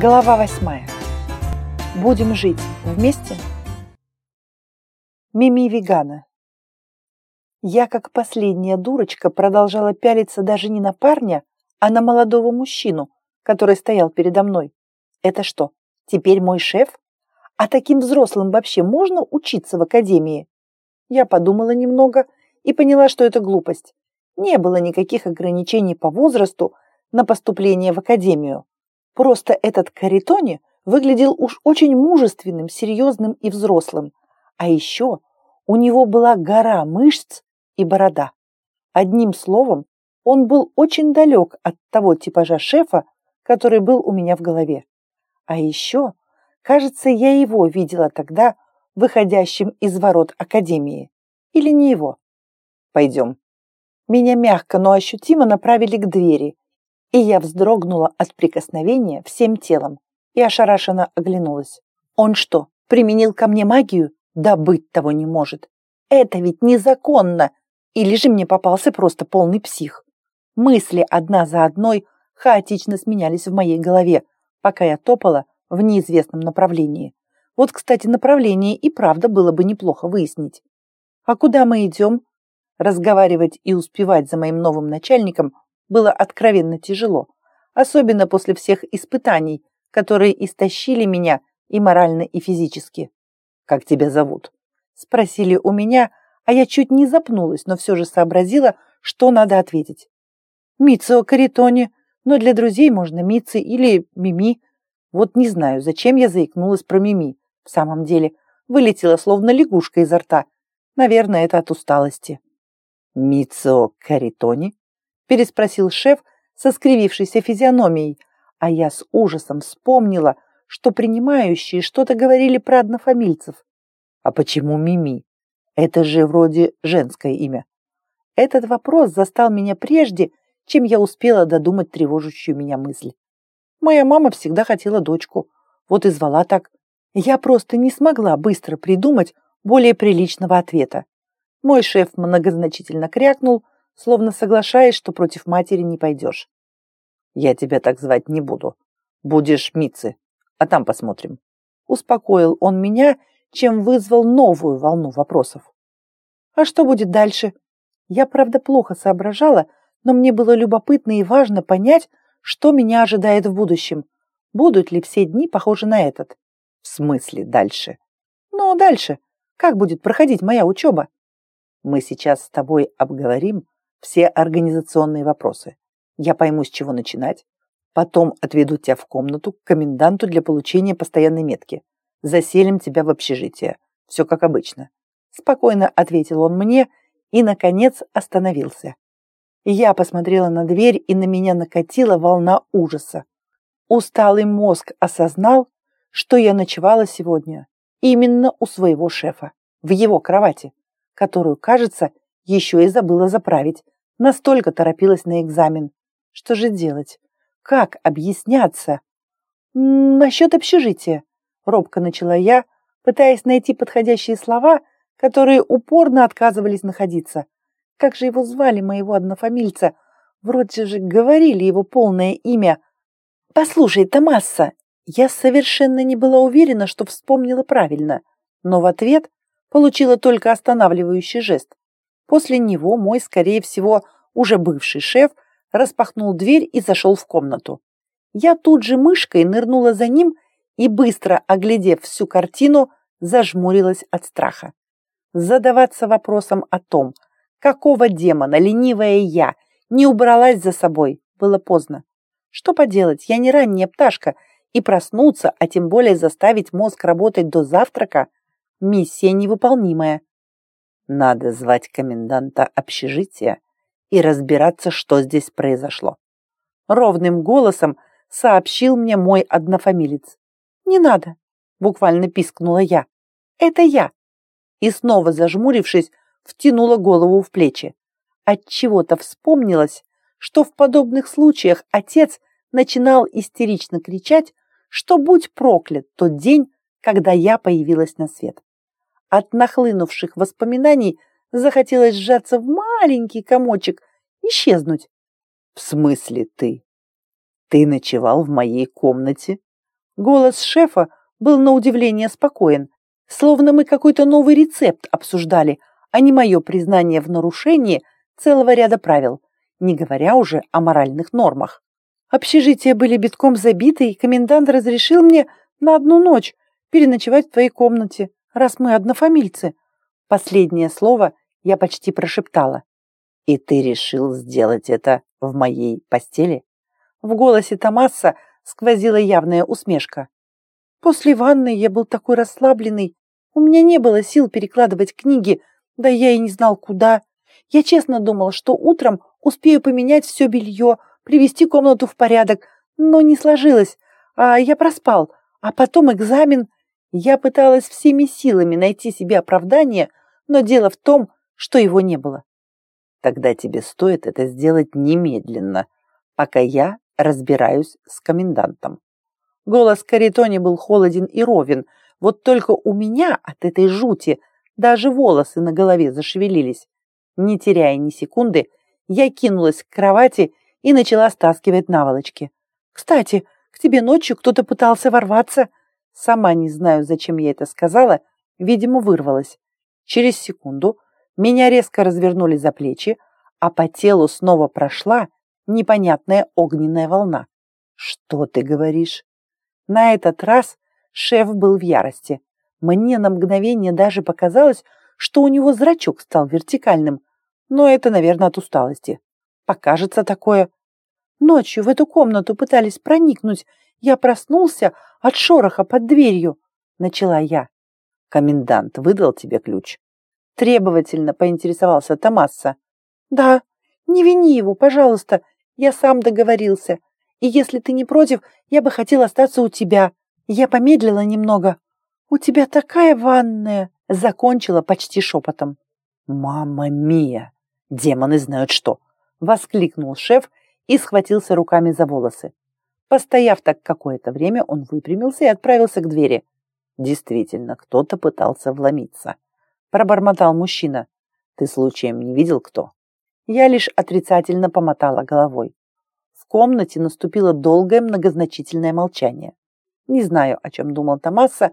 Глава восьмая. Будем жить вместе? Мими вегана. Я, как последняя дурочка, продолжала пялиться даже не на парня, а на молодого мужчину, который стоял передо мной. Это что, теперь мой шеф? А таким взрослым вообще можно учиться в академии? Я подумала немного и поняла, что это глупость. Не было никаких ограничений по возрасту на поступление в академию. Просто этот Каритони выглядел уж очень мужественным, серьезным и взрослым. А еще у него была гора мышц и борода. Одним словом, он был очень далек от того типажа шефа, который был у меня в голове. А еще, кажется, я его видела тогда, выходящим из ворот Академии. Или не его? Пойдем. Меня мягко, но ощутимо направили к двери, и я вздрогнула от прикосновения всем телом и ошарашенно оглянулась. Он что, применил ко мне магию? Да быть того не может. Это ведь незаконно. Или же мне попался просто полный псих. Мысли одна за одной хаотично сменялись в моей голове, пока я топала в неизвестном направлении. Вот, кстати, направление и правда было бы неплохо выяснить. А куда мы идем? Разговаривать и успевать за моим новым начальником было откровенно тяжело, особенно после всех испытаний, которые истощили меня и морально, и физически. «Как тебя зовут?» Спросили у меня, а я чуть не запнулась, но все же сообразила, что надо ответить. «Митсо Каритони, но для друзей можно Митси или Мими. Вот не знаю, зачем я заикнулась про Мими. В самом деле, вылетела словно лягушка изо рта. Наверное, это от усталости». «Митсо Каритони?» Переспросил шеф со скривившейся физиономией, а я с ужасом вспомнила, что принимающие что-то говорили про однофамильцев. А почему Мими? Это же вроде женское имя. Этот вопрос застал меня прежде, чем я успела додумать тревожащую меня мысль. Моя мама всегда хотела дочку, вот и звала так. Я просто не смогла быстро придумать более приличного ответа. Мой шеф многозначительно крякнул, словно соглашаясь, что против матери не пойдешь. «Я тебя так звать не буду. Будешь Митцы, а там посмотрим». Успокоил он меня, чем вызвал новую волну вопросов. «А что будет дальше?» Я, правда, плохо соображала, но мне было любопытно и важно понять, что меня ожидает в будущем. Будут ли все дни похожи на этот? В смысле дальше? Ну, дальше. Как будет проходить моя учеба? Мы сейчас с тобой обговорим, все организационные вопросы. Я пойму, с чего начинать. Потом отведу тебя в комнату к коменданту для получения постоянной метки. Заселим тебя в общежитие. Все как обычно. Спокойно ответил он мне и, наконец, остановился. Я посмотрела на дверь, и на меня накатила волна ужаса. Усталый мозг осознал, что я ночевала сегодня именно у своего шефа, в его кровати, которую, кажется, еще и забыла заправить. Настолько торопилась на экзамен. Что же делать? Как объясняться? Насчет общежития. Робко начала я, пытаясь найти подходящие слова, которые упорно отказывались находиться. Как же его звали, моего однофамильца? Вроде же говорили его полное имя. «Послушай, Томасса!» Я совершенно не была уверена, что вспомнила правильно, но в ответ получила только останавливающий жест. После него мой, скорее всего, уже бывший шеф распахнул дверь и зашел в комнату. Я тут же мышкой нырнула за ним и, быстро оглядев всю картину, зажмурилась от страха. Задаваться вопросом о том, какого демона ленивая я не убралась за собой, было поздно. Что поделать, я не ранняя пташка, и проснуться, а тем более заставить мозг работать до завтрака – миссия невыполнимая. Надо звать коменданта общежития и разбираться, что здесь произошло. Ровным голосом сообщил мне мой однофамилец. «Не надо», — буквально пискнула я. «Это я». И снова зажмурившись, втянула голову в плечи. Отчего-то вспомнилось, что в подобных случаях отец начинал истерично кричать, что будь проклят тот день, когда я появилась на свет. От нахлынувших воспоминаний захотелось сжаться в маленький комочек, исчезнуть. «В смысле ты? Ты ночевал в моей комнате?» Голос шефа был на удивление спокоен, словно мы какой-то новый рецепт обсуждали, а не мое признание в нарушении целого ряда правил, не говоря уже о моральных нормах. Общежития были битком забиты, и комендант разрешил мне на одну ночь переночевать в твоей комнате, раз мы однофамильцы. Последнее слово я почти прошептала. И ты решил сделать это в моей постели? В голосе Томаса сквозила явная усмешка. После ванны я был такой расслабленный. У меня не было сил перекладывать книги, да я и не знал, куда. Я честно думал, что утром успею поменять все белье, привести комнату в порядок, но не сложилось, а я проспал. А потом экзамен. Я пыталась всеми силами найти себе оправдание, но дело в том, что его не было. Тогда тебе стоит это сделать немедленно, пока я разбираюсь с комендантом. Голос Каритони был холоден и ровен, вот только у меня от этой жути даже волосы на голове зашевелились. Не теряя ни секунды, я кинулась к кровати и начала стаскивать наволочки. «Кстати, к тебе ночью кто-то пытался ворваться». Сама не знаю, зачем я это сказала, видимо, вырвалась. Через секунду меня резко развернули за плечи, а по телу снова прошла непонятная огненная волна. «Что ты говоришь?» На этот раз шеф был в ярости. Мне на мгновение даже показалось, что у него зрачок стал вертикальным, но это, наверное, от усталости. Покажется такое. Ночью в эту комнату пытались проникнуть. Я проснулся от шороха под дверью, начала я. Комендант выдал тебе ключ. Требовательно поинтересовался Томасса. Да, не вини его, пожалуйста. Я сам договорился. И если ты не против, я бы хотел остаться у тебя. Я помедлила немного. У тебя такая ванная, закончила почти шепотом. Мама мия! Демоны знают что! Воскликнул шеф и схватился руками за волосы. Постояв так какое-то время, он выпрямился и отправился к двери. Действительно, кто-то пытался вломиться. Пробормотал мужчина. Ты случаем не видел кто? Я лишь отрицательно помотала головой. В комнате наступило долгое многозначительное молчание. Не знаю, о чем думал Томаса,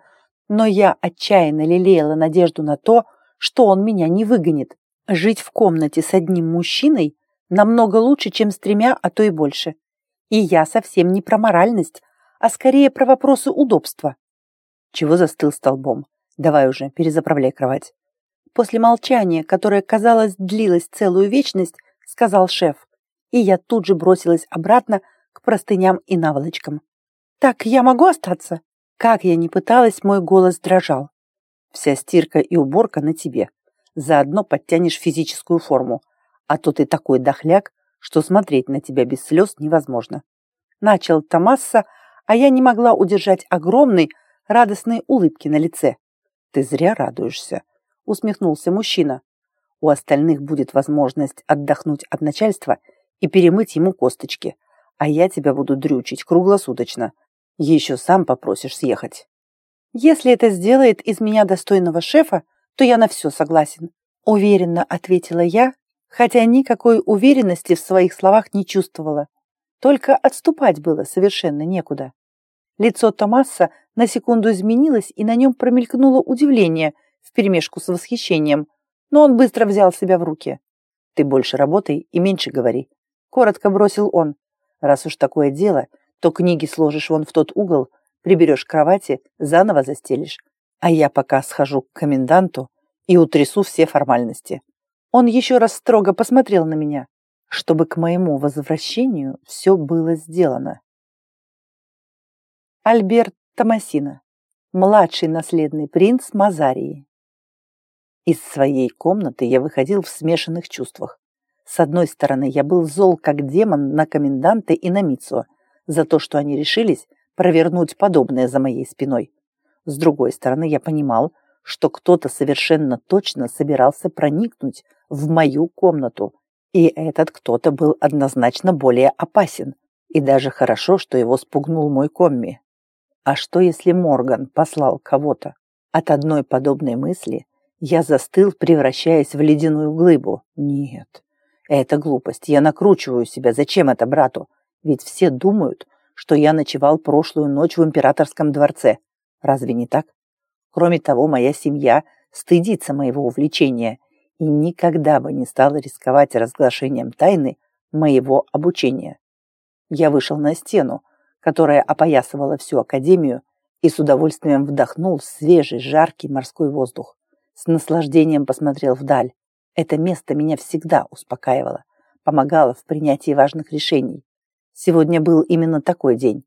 но я отчаянно лелеяла надежду на то, что он меня не выгонит. Жить в комнате с одним мужчиной намного лучше, чем с тремя, а то и больше. И я совсем не про моральность, а скорее про вопросы удобства. Чего застыл столбом? Давай уже, перезаправляй кровать. После молчания, которое, казалось, длилось целую вечность, сказал шеф, и я тут же бросилась обратно к простыням и наволочкам. «Так я могу остаться?» Как я ни пыталась, мой голос дрожал. «Вся стирка и уборка на тебе. Заодно подтянешь физическую форму. А то ты такой дохляк, что смотреть на тебя без слез невозможно». Начал Томасса, а я не могла удержать огромной, радостной улыбки на лице. «Ты зря радуешься», — усмехнулся мужчина. «У остальных будет возможность отдохнуть от начальства и перемыть ему косточки, а я тебя буду дрючить круглосуточно. Еще сам попросишь съехать». «Если это сделает из меня достойного шефа, то я на все согласен», — уверенно ответила я, хотя никакой уверенности в своих словах не чувствовала. Только отступать было совершенно некуда. Лицо Томаса на секунду изменилось, и на нем промелькнуло удивление вперемешку с восхищением, но он быстро взял себя в руки. «Ты больше работай и меньше говори», — коротко бросил он. «Раз уж такое дело, то книги сложишь вон в тот угол, приберешь к кровати, заново застелишь, а я пока схожу к коменданту и утрясу все формальности». Он еще раз строго посмотрел на меня, чтобы к моему возвращению все было сделано. Альберт Томасина, младший наследный принц Мазарии. Из своей комнаты я выходил в смешанных чувствах. С одной стороны, я был зол как демон на коменданта и на Мицу за то, что они решились провернуть подобное за моей спиной. С другой стороны, я понимал, что кто-то совершенно точно собирался проникнуть в мою комнату, и этот кто-то был однозначно более опасен. И даже хорошо, что его спугнул мой комми. А что, если Морган послал кого-то? От одной подобной мысли я застыл, превращаясь в ледяную глыбу. Нет, это глупость. Я накручиваю себя. Зачем это брату? Ведь все думают, что я ночевал прошлую ночь в императорском дворце. Разве не так? Кроме того, моя семья стыдится моего увлечения и никогда бы не стала рисковать разглашением тайны моего обучения. Я вышел на стену, которая опоясывала всю академию, и с удовольствием вдохнул свежий, жаркий морской воздух. С наслаждением посмотрел вдаль. Это место меня всегда успокаивало, помогало в принятии важных решений. Сегодня был именно такой день.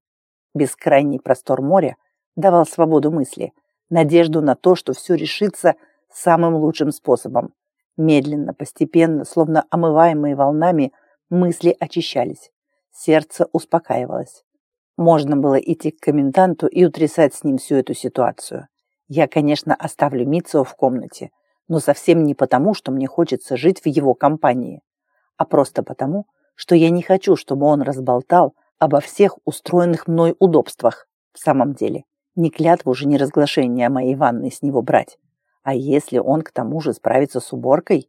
Бескрайний простор моря давал свободу мысли, надежду на то, что все решится самым лучшим способом. Медленно, постепенно, словно омываемые волнами, мысли очищались. Сердце успокаивалось. Можно было идти к коменданту и утрясать с ним всю эту ситуацию. Я, конечно, оставлю Митсо в комнате, но совсем не потому, что мне хочется жить в его компании, а просто потому, что я не хочу, чтобы он разболтал обо всех устроенных мной удобствах. В самом деле, ни клятву же, ни разглашение о моей ванной с него брать. А если он к тому же справится с уборкой?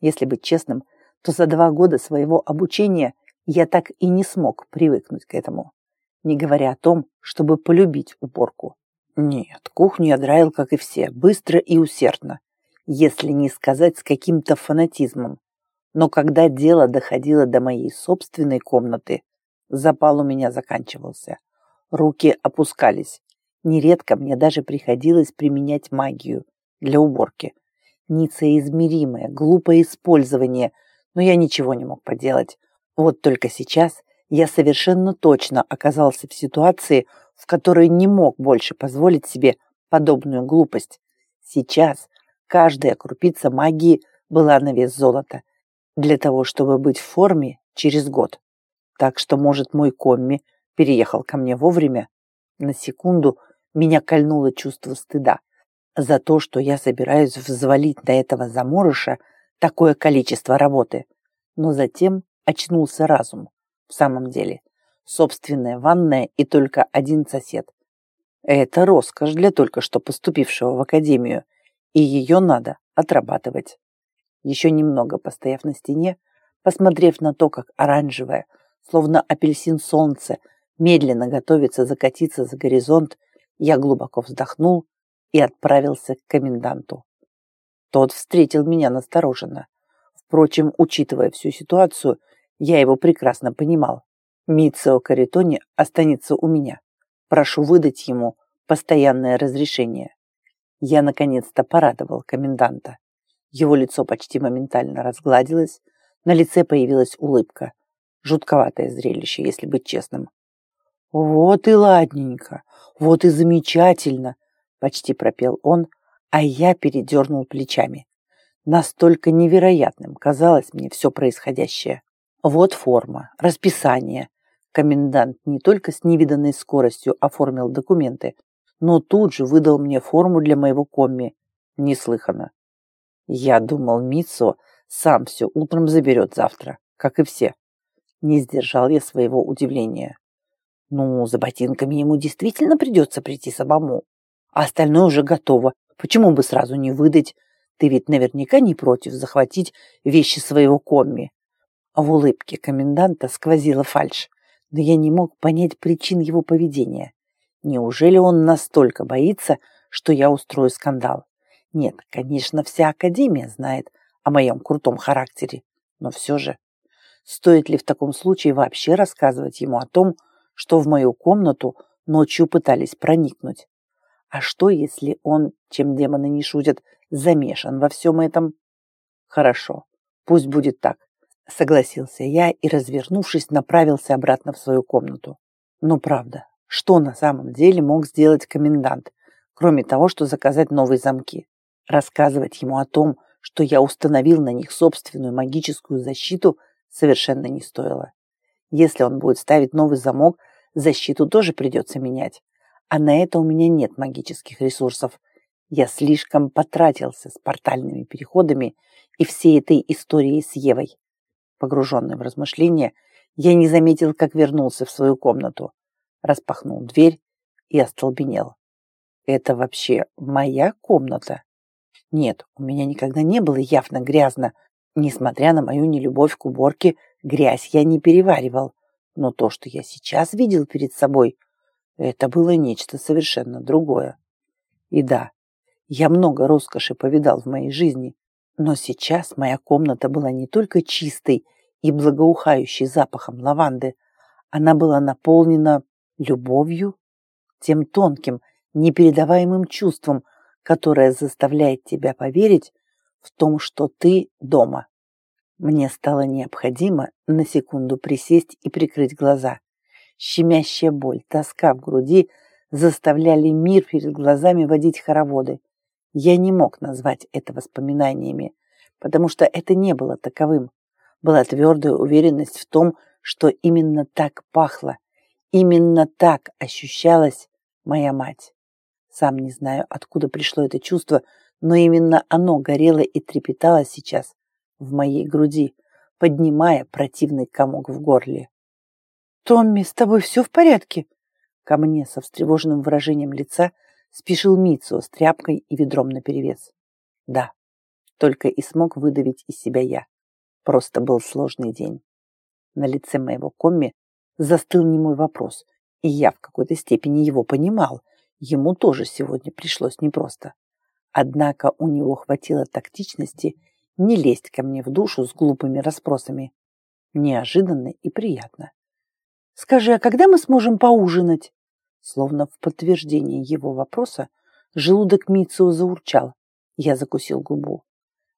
Если быть честным, то за два года своего обучения я так и не смог привыкнуть к этому не говоря о том, чтобы полюбить уборку. Нет, кухню я драил, как и все, быстро и усердно, если не сказать с каким-то фанатизмом. Но когда дело доходило до моей собственной комнаты, запал у меня заканчивался. Руки опускались. Нередко мне даже приходилось применять магию для уборки. Несоизмеримое, глупое использование, но я ничего не мог поделать. Вот только сейчас я совершенно точно оказался в ситуации, в которой не мог больше позволить себе подобную глупость. Сейчас каждая крупица магии была на вес золота для того, чтобы быть в форме через год. Так что, может, мой комми переехал ко мне вовремя? На секунду меня кольнуло чувство стыда за то, что я собираюсь взвалить на этого заморыша такое количество работы. Но затем очнулся разум. В самом деле, собственная ванная и только один сосед. Это роскошь для только что поступившего в академию, и ее надо отрабатывать. Еще немного постояв на стене, посмотрев на то, как оранжевое, словно апельсин солнце, медленно готовится закатиться за горизонт, я глубоко вздохнул и отправился к коменданту. Тот встретил меня настороженно. Впрочем, учитывая всю ситуацию, я его прекрасно понимал. Митсо Каритони останется у меня. Прошу выдать ему постоянное разрешение. Я наконец-то порадовал коменданта. Его лицо почти моментально разгладилось, на лице появилась улыбка. Жутковатое зрелище, если быть честным. «Вот и ладненько, вот и замечательно!» Почти пропел он, а я передернул плечами. Настолько невероятным казалось мне все происходящее. Вот форма, расписание. Комендант не только с невиданной скоростью оформил документы, но тут же выдал мне форму для моего комми. Неслыханно. Я думал, Митсо сам все утром заберет завтра, как и все. Не сдержал я своего удивления. Ну, за ботинками ему действительно придется прийти самому. А остальное уже готово. Почему бы сразу не выдать? Ты ведь наверняка не против захватить вещи своего комми. В улыбке коменданта сквозила фальшь, но я не мог понять причин его поведения. Неужели он настолько боится, что я устрою скандал? Нет, конечно, вся Академия знает о моем крутом характере, но все же. Стоит ли в таком случае вообще рассказывать ему о том, что в мою комнату ночью пытались проникнуть? А что, если он, чем демоны не шутят, замешан во всем этом? Хорошо, пусть будет так. Согласился я и, развернувшись, направился обратно в свою комнату. Но правда, что на самом деле мог сделать комендант, кроме того, что заказать новые замки? Рассказывать ему о том, что я установил на них собственную магическую защиту, совершенно не стоило. Если он будет ставить новый замок, защиту тоже придется менять. А на это у меня нет магических ресурсов. Я слишком потратился с портальными переходами и всей этой историей с Евой. Погруженный в размышления, я не заметил, как вернулся в свою комнату, распахнул дверь и остолбенел. Это вообще моя комната? Нет, у меня никогда не было явно грязно. Несмотря на мою нелюбовь к уборке, грязь я не переваривал. Но то, что я сейчас видел перед собой, это было нечто совершенно другое. И да, я много роскоши повидал в моей жизни, но сейчас моя комната была не только чистой и благоухающей запахом лаванды, она была наполнена любовью, тем тонким, непередаваемым чувством, которое заставляет тебя поверить в том, что ты дома. Мне стало необходимо на секунду присесть и прикрыть глаза. Щемящая боль, тоска в груди заставляли мир перед глазами водить хороводы. Я не мог назвать это воспоминаниями, потому что это не было таковым. Была твердая уверенность в том, что именно так пахло, именно так ощущалась моя мать. Сам не знаю, откуда пришло это чувство, но именно оно горело и трепетало сейчас в моей груди, поднимая противный комок в горле. «Томми, с тобой все в порядке?» Ко мне со встревоженным выражением лица спешил Митсо с тряпкой и ведром наперевес. Да, только и смог выдавить из себя я. Просто был сложный день. На лице моего комми застыл немой вопрос, и я в какой-то степени его понимал. Ему тоже сегодня пришлось непросто. Однако у него хватило тактичности не лезть ко мне в душу с глупыми расспросами. Неожиданно и приятно. «Скажи, а когда мы сможем поужинать?» Словно в подтверждение его вопроса, желудок Митсу заурчал. Я закусил губу.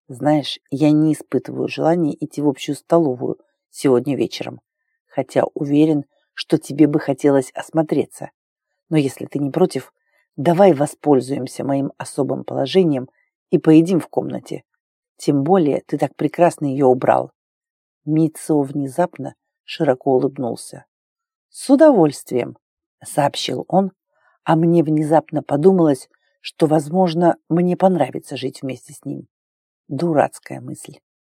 «Знаешь, я не испытываю желания идти в общую столовую сегодня вечером, хотя уверен, что тебе бы хотелось осмотреться. Но если ты не против, давай воспользуемся моим особым положением и поедим в комнате. Тем более ты так прекрасно ее убрал». Митсо внезапно широко улыбнулся. «С удовольствием», — сообщил он, а мне внезапно подумалось, что, возможно, мне понравится жить вместе с ним. Дурацкая мысль.